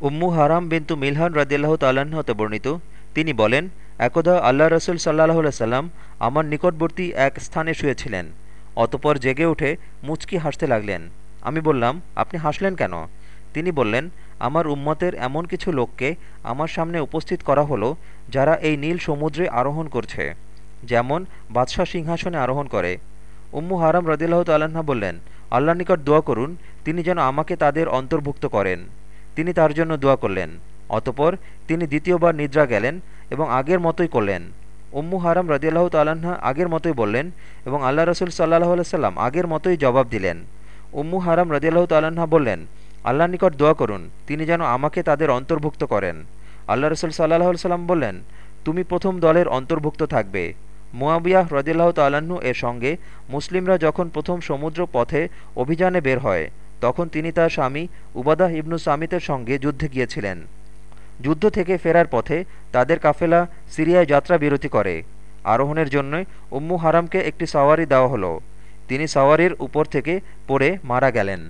উম্মু হারাম বিন্তু মিলহান রদিল্লাহ তাল্লাহ্ন হতে বর্ণিত। তিনি বলেন, একদা আল্লাহ রসুল সাল্লাহ সাল্লাম আমার নিকটবর্তী এক স্থানে শুয়েছিলেন। অতপর জেগে উঠে মুচকি হাসতে লাগলেন। আমি বললাম, আপনি হাসলেন কেন? তিনি বললেন, আমার উম্মতের এমন কিছু লোককে আমার সামনে উপস্থিত করা হলো যারা এই নীল সমুদ্রে আরোহণ করছে, যেমন বাদশাহ সিংহাসনে আরোহণ করে। উম্মু হারাম রদিল্লাহ তাল্লাহা বললেন আল্লাহ নিকট দোয়া করুন, তিনি যেন আমাকে তাদের অন্তর্ভুক্ত করেন। তিনি তার জন্য দোয়া করলেন। অতপর তিনি দ্বিতীয়বার নিদ্রা গেলেন এবং আগের মতোই করলেন। উম্মু হারাম রদিয়াল্লাহ তাল্লাহা আগের মতোই বললেন এবং আল্লাহ রসুল সাল্লাহ সাল্লাম আগের মতোই জবাব দিলেন। উম্মু হারাম রদিয়াল্লাহ তাল্লাহা বললেন আল্লাহ নিকট দোয়া করুন, তিনি যেন আমাকে তাদের অন্তর্ভুক্ত করেন। আল্লাহ রসুল সাল্লাহ সাল্লাম বললেন, তুমি প্রথম দলের অন্তর্ভুক্ত থাকবে। মুয়াবিয়াহ রদিল্লাহ তাল্লাহ্ন এর সঙ্গে মুসলিমরা যখন প্রথম সমুদ্র পথে অভিযানে বের হয় তখন তিনি তার স্বামী উবাদাহ ইবনু সামিতের সঙ্গে যুদ্ধে গিয়েছিলেন। যুদ্ধ থেকে ফেরার পথে তাদের কাফেলা সিরিয়ায় যাত্রা বিরতি করে। আরোহণের জন্য উম্মু হারামকে একটি সাওয়ারি দেওয়া হলো। তিনি সাওয়ারির উপর থেকে পড়ে মারা গেলেন।